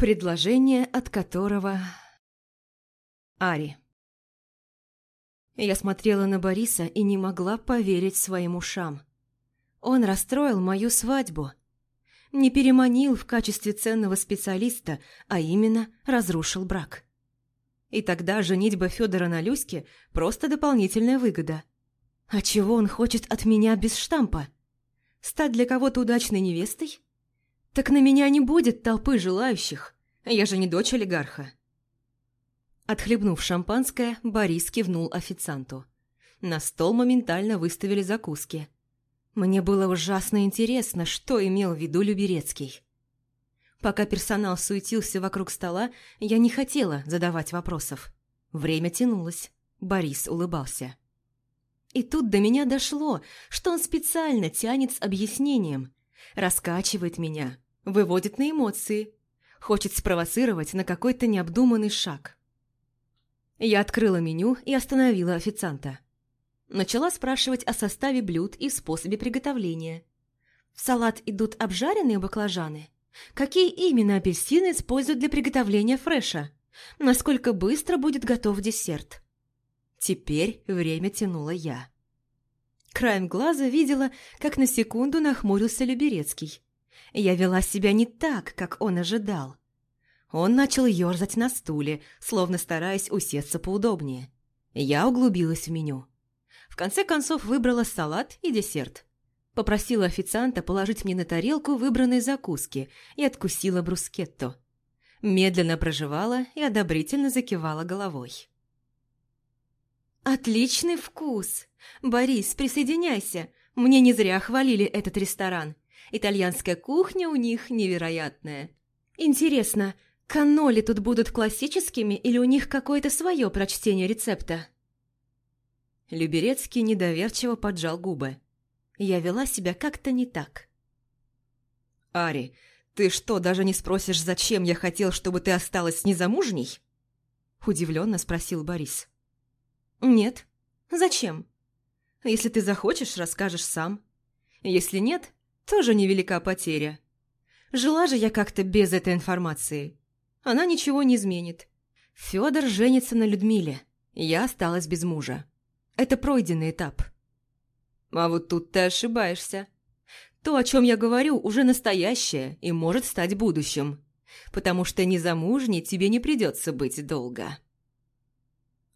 Предложение, от которого... Ари. Я смотрела на Бориса и не могла поверить своим ушам. Он расстроил мою свадьбу. Не переманил в качестве ценного специалиста, а именно разрушил брак. И тогда женитьба Федора на Люське – просто дополнительная выгода. А чего он хочет от меня без штампа? Стать для кого-то удачной невестой? Так на меня не будет толпы желающих. Я же не дочь олигарха. Отхлебнув шампанское, Борис кивнул официанту. На стол моментально выставили закуски. Мне было ужасно интересно, что имел в виду Люберецкий. Пока персонал суетился вокруг стола, я не хотела задавать вопросов. Время тянулось. Борис улыбался. И тут до меня дошло, что он специально тянет с объяснением, раскачивает меня, выводит на эмоции, хочет спровоцировать на какой-то необдуманный шаг. Я открыла меню и остановила официанта. Начала спрашивать о составе блюд и способе приготовления. В салат идут обжаренные баклажаны? Какие именно апельсины используют для приготовления фреша? Насколько быстро будет готов десерт? Теперь время тянула я. Краем глаза видела, как на секунду нахмурился Люберецкий. Я вела себя не так, как он ожидал. Он начал ерзать на стуле, словно стараясь усесться поудобнее. Я углубилась в меню. В конце концов выбрала салат и десерт. Попросила официанта положить мне на тарелку выбранные закуски и откусила брускетто. Медленно проживала и одобрительно закивала головой. «Отличный вкус! Борис, присоединяйся! Мне не зря хвалили этот ресторан. Итальянская кухня у них невероятная. Интересно, каноли тут будут классическими или у них какое-то свое прочтение рецепта?» Люберецкий недоверчиво поджал губы. Я вела себя как-то не так. «Ари, ты что, даже не спросишь, зачем я хотел, чтобы ты осталась незамужней?» Удивленно спросил Борис. «Нет. Зачем? Если ты захочешь, расскажешь сам. Если нет, тоже невелика потеря. Жила же я как-то без этой информации. Она ничего не изменит. Федор женится на Людмиле. Я осталась без мужа. Это пройденный этап. А вот тут ты ошибаешься. То, о чем я говорю, уже настоящее и может стать будущим. Потому что незамужней тебе не придется быть долго.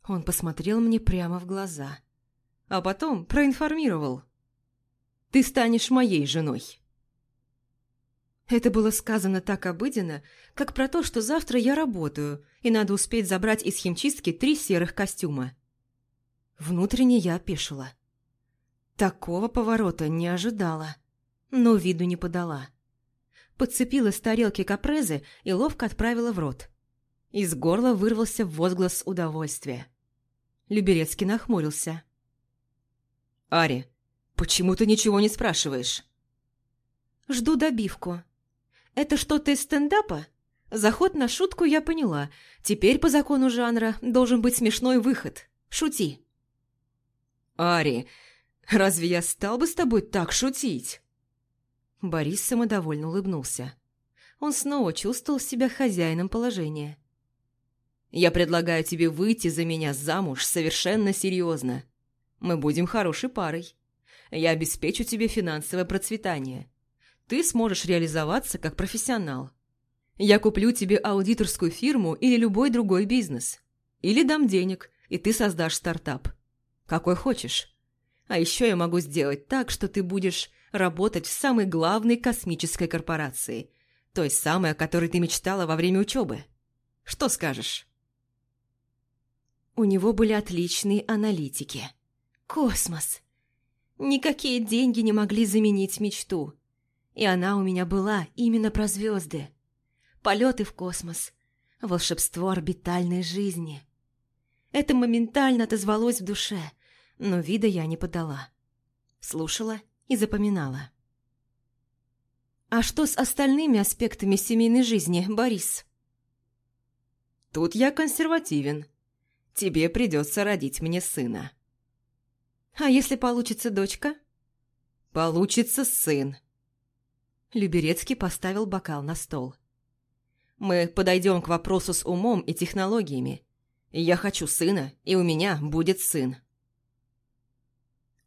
Он посмотрел мне прямо в глаза. А потом проинформировал. «Ты станешь моей женой». Это было сказано так обыденно, как про то, что завтра я работаю, и надо успеть забрать из химчистки три серых костюма. Внутренне я опешила. Такого поворота не ожидала, но виду не подала. Подцепила с тарелки капрезы и ловко отправила в рот. Из горла вырвался возглас удовольствия. Люберецкий нахмурился. «Ари, почему ты ничего не спрашиваешь?» «Жду добивку. Это что-то из стендапа? Заход на шутку я поняла. Теперь по закону жанра должен быть смешной выход. Шути». «Ари, разве я стал бы с тобой так шутить?» Борис самодовольно улыбнулся. Он снова чувствовал себя хозяином положения. Я предлагаю тебе выйти за меня замуж совершенно серьезно. Мы будем хорошей парой. Я обеспечу тебе финансовое процветание. Ты сможешь реализоваться как профессионал. Я куплю тебе аудиторскую фирму или любой другой бизнес. Или дам денег, и ты создашь стартап. Какой хочешь. А еще я могу сделать так, что ты будешь работать в самой главной космической корпорации, той самой, о которой ты мечтала во время учебы. Что скажешь? У него были отличные аналитики. Космос. Никакие деньги не могли заменить мечту. И она у меня была именно про звезды. Полеты в космос. Волшебство орбитальной жизни. Это моментально отозвалось в душе, но вида я не подала. Слушала и запоминала. «А что с остальными аспектами семейной жизни, Борис?» «Тут я консервативен», тебе придется родить мне сына». «А если получится дочка?» «Получится сын». Люберецкий поставил бокал на стол. Мы подойдем к вопросу с умом и технологиями. Я хочу сына, и у меня будет сын».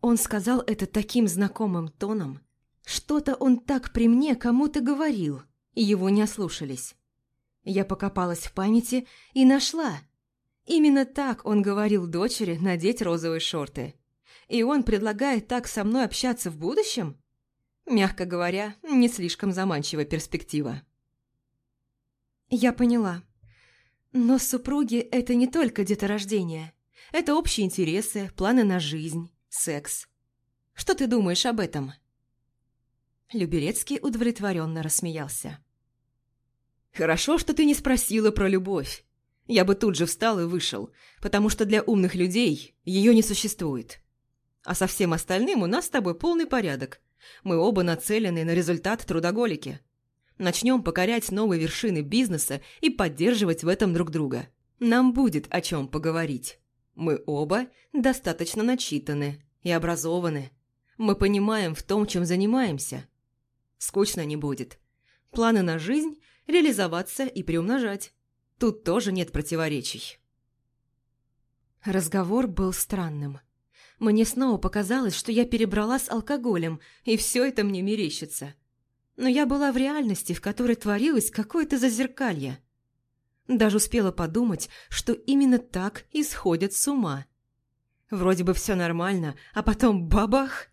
Он сказал это таким знакомым тоном. Что-то он так при мне кому-то говорил, и его не ослушались. Я покопалась в памяти и нашла. Именно так он говорил дочери надеть розовые шорты. И он предлагает так со мной общаться в будущем? Мягко говоря, не слишком заманчивая перспектива. Я поняла. Но супруги – это не только деторождение. Это общие интересы, планы на жизнь, секс. Что ты думаешь об этом?» Люберецкий удовлетворенно рассмеялся. «Хорошо, что ты не спросила про любовь. Я бы тут же встал и вышел, потому что для умных людей ее не существует. А со всем остальным у нас с тобой полный порядок. Мы оба нацелены на результат трудоголики. Начнем покорять новые вершины бизнеса и поддерживать в этом друг друга. Нам будет о чем поговорить. Мы оба достаточно начитаны и образованы. Мы понимаем в том, чем занимаемся. Скучно не будет. Планы на жизнь – реализоваться и приумножать. Тут тоже нет противоречий. Разговор был странным. Мне снова показалось, что я перебрала с алкоголем, и все это мне мерещится. Но я была в реальности, в которой творилось какое-то зазеркалье. Даже успела подумать, что именно так исходят с ума. Вроде бы все нормально, а потом бабах!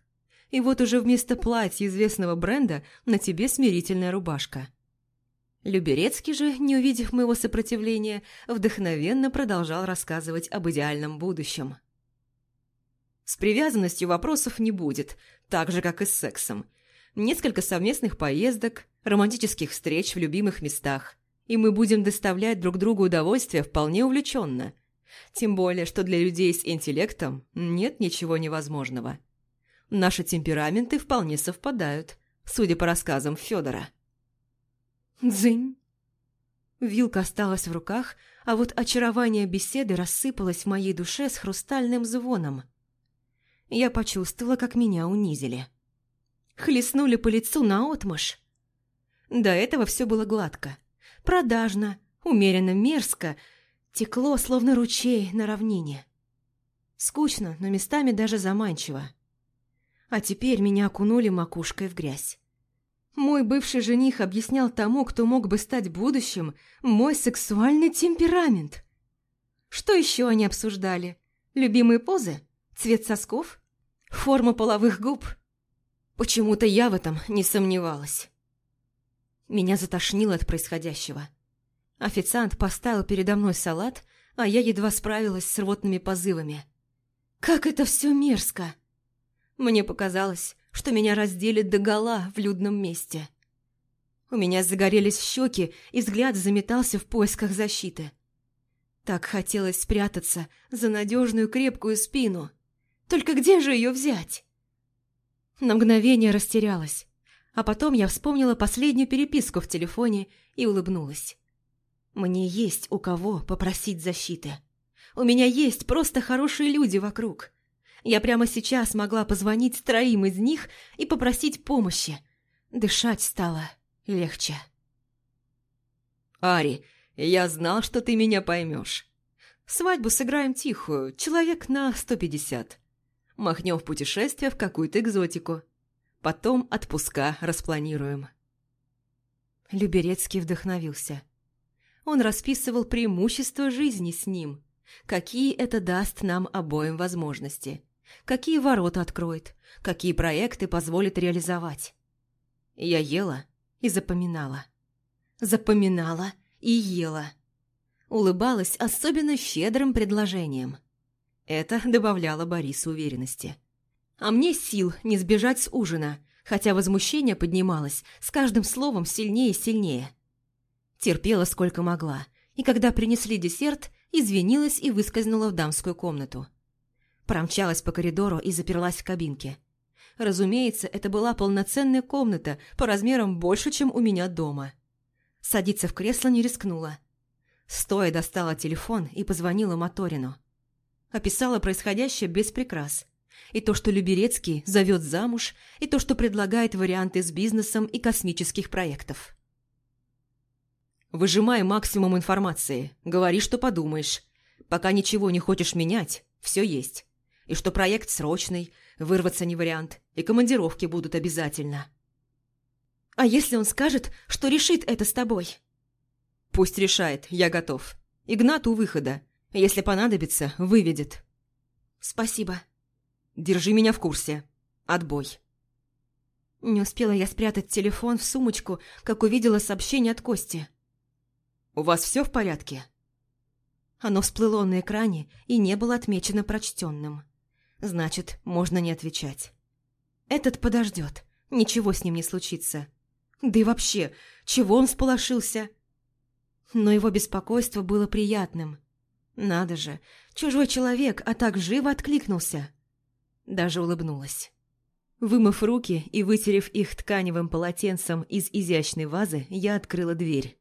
И вот уже вместо платья известного бренда на тебе смирительная рубашка. Люберецкий же, не увидев моего сопротивления, вдохновенно продолжал рассказывать об идеальном будущем. С привязанностью вопросов не будет, так же, как и с сексом. Несколько совместных поездок, романтических встреч в любимых местах. И мы будем доставлять друг другу удовольствие вполне увлеченно. Тем более, что для людей с интеллектом нет ничего невозможного. Наши темпераменты вполне совпадают, судя по рассказам Федора. Дзынь. Вилка осталась в руках, а вот очарование беседы рассыпалось в моей душе с хрустальным звоном – я почувствовала, как меня унизили. Хлестнули по лицу наотмашь. До этого все было гладко, продажно, умеренно мерзко, текло, словно ручей на равнине. Скучно, но местами даже заманчиво. А теперь меня окунули макушкой в грязь. Мой бывший жених объяснял тому, кто мог бы стать будущим, мой сексуальный темперамент. Что еще они обсуждали? Любимые позы? Цвет сосков? Форма половых губ? Почему-то я в этом не сомневалась. Меня затошнило от происходящего. Официант поставил передо мной салат, а я едва справилась с рвотными позывами. Как это все мерзко! Мне показалось, что меня разделят догола в людном месте. У меня загорелись щеки, и взгляд заметался в поисках защиты. Так хотелось спрятаться за надежную крепкую спину – только где же ее взять? На мгновение растерялась, а потом я вспомнила последнюю переписку в телефоне и улыбнулась. Мне есть у кого попросить защиты. У меня есть просто хорошие люди вокруг. Я прямо сейчас могла позвонить троим из них и попросить помощи. Дышать стало легче. «Ари, я знал, что ты меня поймешь. Свадьбу сыграем тихую, человек на сто пятьдесят. Махнем в путешествие в какую-то экзотику. Потом отпуска распланируем. Люберецкий вдохновился. Он расписывал преимущества жизни с ним. Какие это даст нам обоим возможности. Какие ворота откроет. Какие проекты позволит реализовать. Я ела и запоминала. Запоминала и ела. Улыбалась особенно щедрым предложением – это добавляло Борису уверенности. А мне сил не сбежать с ужина, хотя возмущение поднималось с каждым словом сильнее и сильнее. Терпела сколько могла, и когда принесли десерт, извинилась и выскользнула в дамскую комнату. Промчалась по коридору и заперлась в кабинке. Разумеется, это была полноценная комната по размерам больше, чем у меня дома. Садиться в кресло не рискнула. Стоя достала телефон и позвонила Моторину описала происходящее без прикрас. И то, что Люберецкий зовет замуж, и то, что предлагает варианты с бизнесом и космических проектов. Выжимай максимум информации, говори, что подумаешь. Пока ничего не хочешь менять, все есть. И что проект срочный, вырваться не вариант, и командировки будут обязательно. А если он скажет, что решит это с тобой? Пусть решает, я готов. Игнат у выхода. Если понадобится, выведет. Спасибо. Держи меня в курсе. Отбой. Не успела я спрятать телефон в сумочку, как увидела сообщение от Кости. «У вас все в порядке?» Оно всплыло на экране и не было отмечено прочтенным. Значит, можно не отвечать. Этот подождет, ничего с ним не случится. Да и вообще, чего он сполошился? Но его беспокойство было приятным. Надо же, чужой человек, а так живо откликнулся. Даже улыбнулась. Вымыв руки и вытерев их тканевым полотенцем из изящной вазы, я открыла дверь.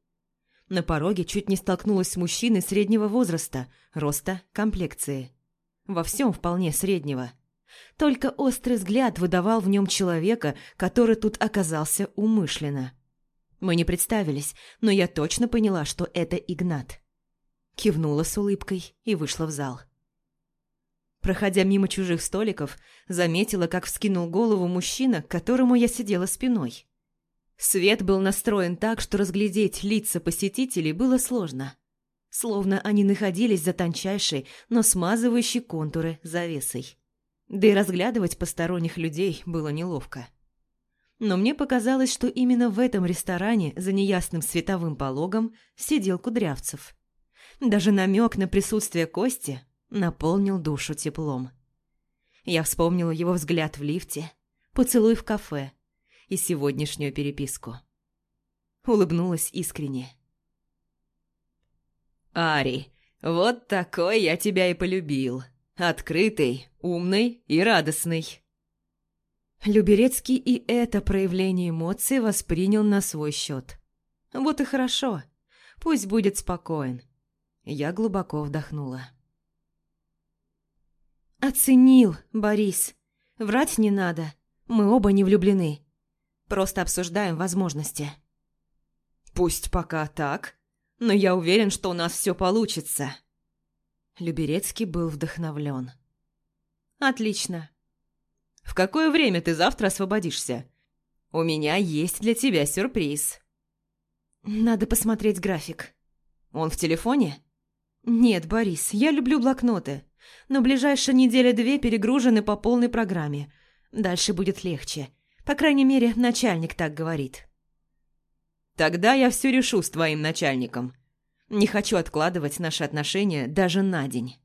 На пороге чуть не столкнулась с мужчиной среднего возраста, роста, комплекции. Во всем вполне среднего. Только острый взгляд выдавал в нем человека, который тут оказался умышленно. Мы не представились, но я точно поняла, что это Игнат. Кивнула с улыбкой и вышла в зал. Проходя мимо чужих столиков, заметила, как вскинул голову мужчина, к которому я сидела спиной. Свет был настроен так, что разглядеть лица посетителей было сложно. Словно они находились за тончайшей, но смазывающей контуры завесой. Да и разглядывать посторонних людей было неловко. Но мне показалось, что именно в этом ресторане за неясным световым пологом сидел Кудрявцев. Даже намек на присутствие Кости наполнил душу теплом. Я вспомнила его взгляд в лифте, поцелуй в кафе и сегодняшнюю переписку. Улыбнулась искренне. «Ари, вот такой я тебя и полюбил. Открытый, умный и радостный». Люберецкий и это проявление эмоций воспринял на свой счет. Вот и хорошо. Пусть будет спокоен. Я глубоко вдохнула. «Оценил, Борис. Врать не надо. Мы оба не влюблены. Просто обсуждаем возможности». «Пусть пока так, но я уверен, что у нас все получится». Люберецкий был вдохновлен. «Отлично. В какое время ты завтра освободишься? У меня есть для тебя сюрприз». «Надо посмотреть график». «Он в телефоне?» «Нет, Борис, я люблю блокноты но ближайшая неделя-две перегружены по полной программе. Дальше будет легче. По крайней мере, начальник так говорит. Тогда я все решу с твоим начальником. Не хочу откладывать наши отношения даже на день.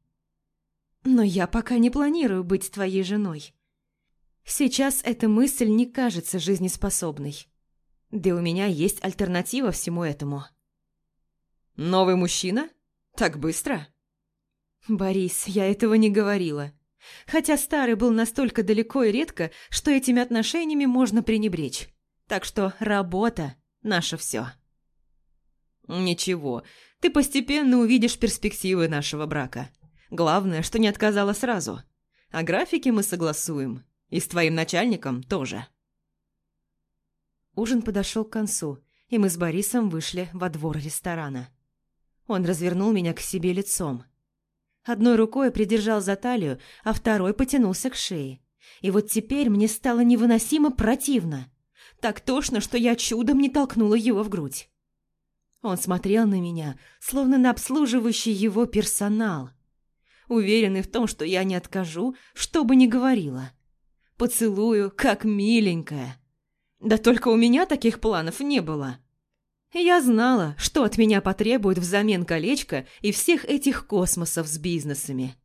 Но я пока не планирую быть твоей женой. Сейчас эта мысль не кажется жизнеспособной. Да у меня есть альтернатива всему этому. Новый мужчина? Так быстро? «Борис, я этого не говорила. Хотя старый был настолько далеко и редко, что этими отношениями можно пренебречь. Так что работа – наше все». «Ничего, ты постепенно увидишь перспективы нашего брака. Главное, что не отказала сразу. О графике мы согласуем. И с твоим начальником тоже». Ужин подошел к концу, и мы с Борисом вышли во двор ресторана. Он развернул меня к себе лицом – Одной рукой придержал за талию, а второй потянулся к шее. И вот теперь мне стало невыносимо противно. Так тошно, что я чудом не толкнула его в грудь. Он смотрел на меня, словно на обслуживающий его персонал. Уверенный в том, что я не откажу, что бы ни говорила. Поцелую, как миленькая. Да только у меня таких планов не было. Я знала, что от меня потребуют взамен колечка и всех этих космосов с бизнесами.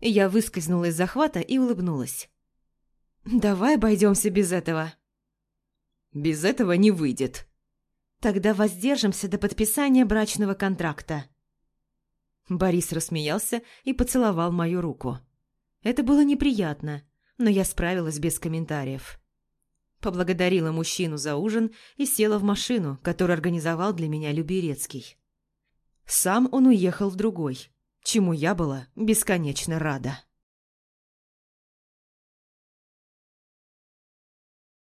Я выскользнула из захвата и улыбнулась. «Давай обойдемся без этого». «Без этого не выйдет». «Тогда воздержимся до подписания брачного контракта». Борис рассмеялся и поцеловал мою руку. Это было неприятно, но я справилась без комментариев поблагодарила мужчину за ужин и села в машину, которую организовал для меня Люберецкий. Сам он уехал в другой, чему я была бесконечно рада.